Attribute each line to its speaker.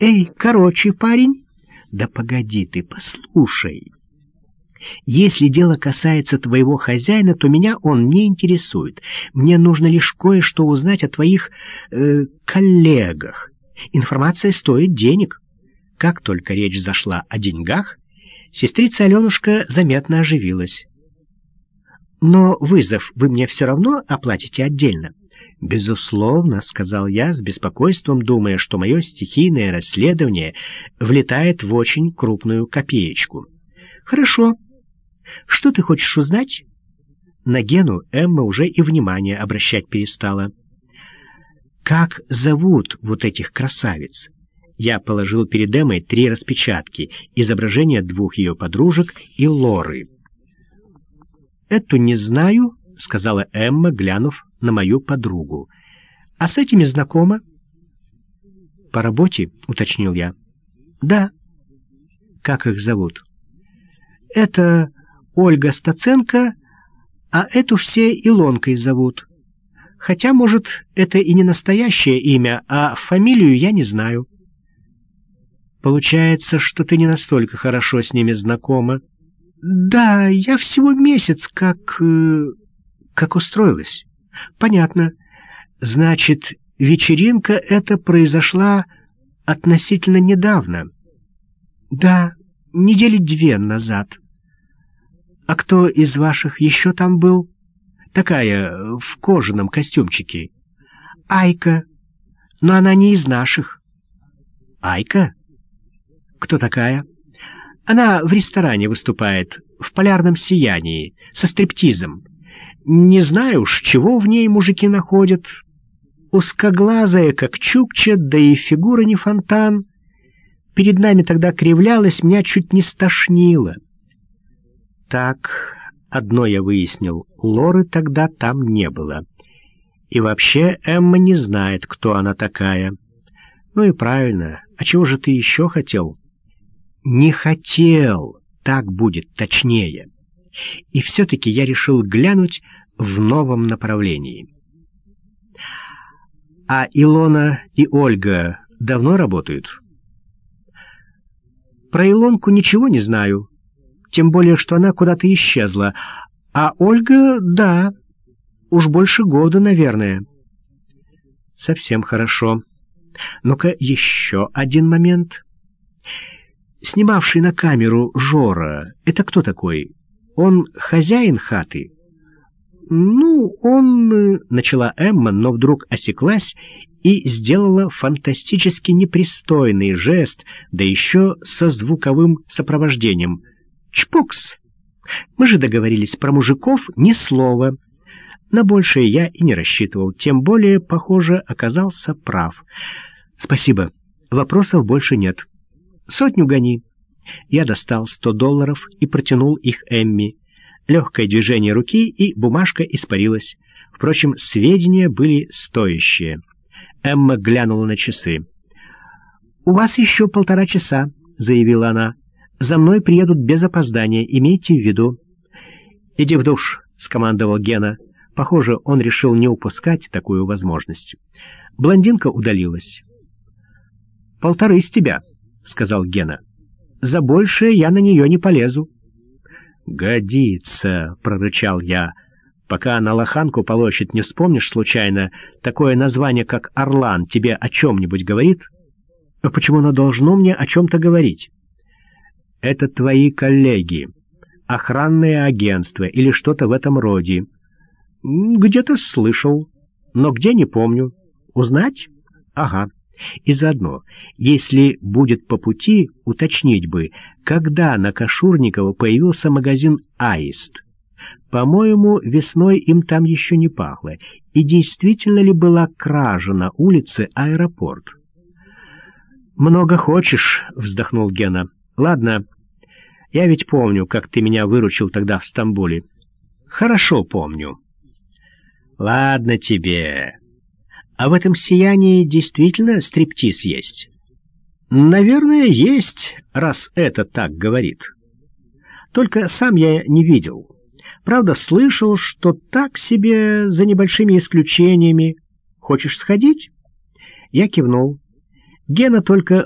Speaker 1: Эй, короче, парень. Да погоди ты, послушай. Если дело касается твоего хозяина, то меня он не интересует. Мне нужно лишь кое-что узнать о твоих э, коллегах. Информация стоит денег. Как только речь зашла о деньгах, сестрица Аленушка заметно оживилась. «Но вызов вы мне все равно оплатите отдельно?» «Безусловно», — сказал я с беспокойством, думая, что мое стихийное расследование влетает в очень крупную копеечку. «Хорошо. Что ты хочешь узнать?» На Гену Эмма уже и внимание обращать перестала. «Как зовут вот этих красавиц?» Я положил перед Эммой три распечатки, изображения двух ее подружек и Лоры. «Эту не знаю», — сказала Эмма, глянув на мою подругу. «А с этими знакома?» «По работе?» — уточнил я. «Да». «Как их зовут?» «Это Ольга Стаценко, а эту все Илонкой зовут. Хотя, может, это и не настоящее имя, а фамилию я не знаю». «Получается, что ты не настолько хорошо с ними знакома». «Да, я всего месяц как... Э, как устроилась». Понятно. Значит, вечеринка эта произошла относительно недавно. Да, недели две назад. А кто из ваших еще там был? Такая, в кожаном костюмчике. Айка. Но она не из наших. Айка? Кто такая? Она в ресторане выступает, в полярном сиянии, со стриптизом. Не знаю уж, чего в ней мужики находят. Узкоглазая, как чукча, да и фигура не фонтан. Перед нами тогда кривлялась, меня чуть не стошнило. Так, одно я выяснил, Лоры тогда там не было. И вообще Эмма не знает, кто она такая. Ну и правильно, а чего же ты еще хотел? Не хотел, так будет точнее и все-таки я решил глянуть в новом направлении. А Илона и Ольга давно работают? Про Илонку ничего не знаю, тем более, что она куда-то исчезла. А Ольга, да, уж больше года, наверное. Совсем хорошо. Ну-ка, еще один момент. Снимавший на камеру Жора, это кто такой? Он хозяин хаты?» «Ну, он...» э, — начала Эмма, но вдруг осеклась и сделала фантастически непристойный жест, да еще со звуковым сопровождением. «Чпокс! Мы же договорились про мужиков ни слова». На большее я и не рассчитывал, тем более, похоже, оказался прав. «Спасибо. Вопросов больше нет. Сотню гони». Я достал сто долларов и протянул их Эмми. Легкое движение руки, и бумажка испарилась. Впрочем, сведения были стоящие. Эмма глянула на часы. «У вас еще полтора часа», — заявила она. «За мной приедут без опоздания, имейте в виду». «Иди в душ», — скомандовал Гена. Похоже, он решил не упускать такую возможность. Блондинка удалилась. «Полторы с тебя», — сказал Гена. За большее я на нее не полезу. «Годится», — прорычал я. «Пока на лоханку полощет, не вспомнишь случайно, такое название, как «Орлан», тебе о чем-нибудь говорит?» «А почему оно должно мне о чем-то говорить?» «Это твои коллеги, охранное агентство или что-то в этом роде». «Где-то слышал, но где не помню. Узнать?» «Ага». И заодно, если будет по пути, уточнить бы, когда на Кашурникова появился магазин «Аист». По-моему, весной им там еще не пахло. И действительно ли была кража на улице аэропорт? «Много хочешь», — вздохнул Гена. «Ладно, я ведь помню, как ты меня выручил тогда в Стамбуле. Хорошо помню». «Ладно тебе», а в этом сиянии действительно стриптиз есть? Наверное, есть, раз это так говорит. Только сам я не видел. Правда, слышал, что так себе, за небольшими исключениями. Хочешь сходить? Я кивнул. Гена только